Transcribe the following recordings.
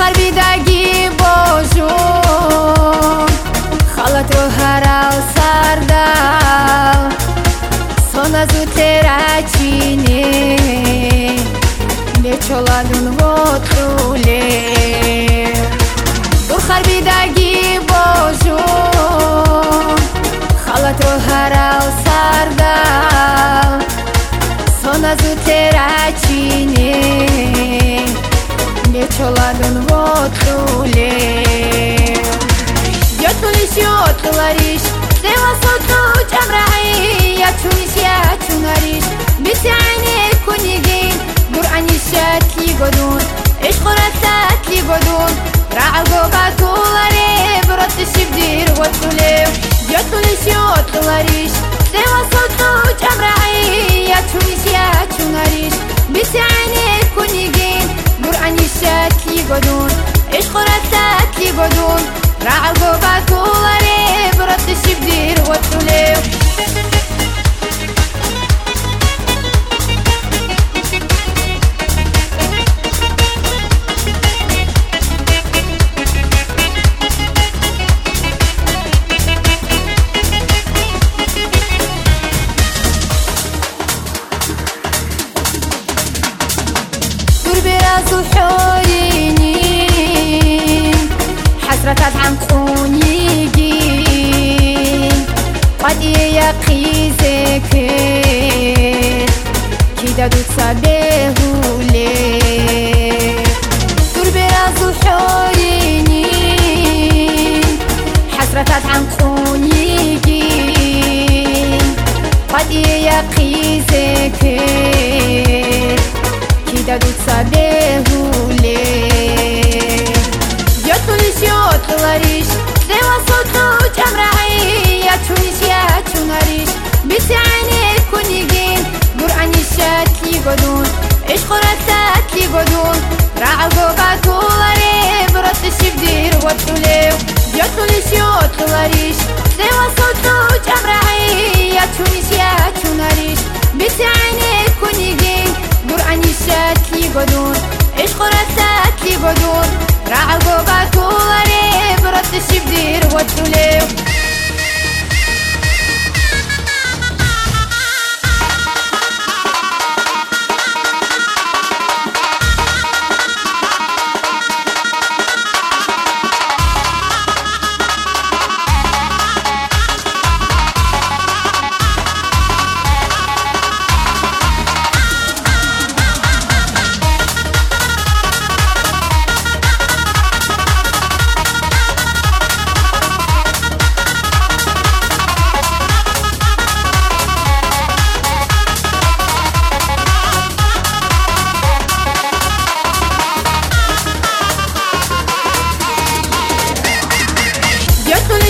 harbi dagi boju Halat ro haral sardal Sona zutera çini Ne çoladun votrule Dur harbi dagi boju Halat ro haral sardal Sona zutera çini cioccolatun votule Ciocciuli cioccolariș De la sotu ce-am rai Iaciun și iaciun ariș Biseane cu nigin Durani șat li godun Ești curățat li godun Raal gobatul are Vrot și vdir votule Ciocciuli cioccolariș De la sotu ce-am rai Iaciun și iaciun ariș Biseane نظرة تاكي بدون راح عقوبك وغريب ردش بدير وتنون حسرت از هم خونیگی قدیه یقیزه که کی دادو ساده هوله دور به برازو حوینی حسرت از هم خونیگی قدیه یقیزه که کی دادو ساده هوله يقعدون عشق رسات يقعدون راح عقوبات وغريب رد الشبدير ودوا ليه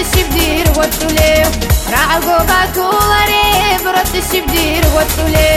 ردش بدير وتولي راح عقوبك وريب ردش بدير وتولي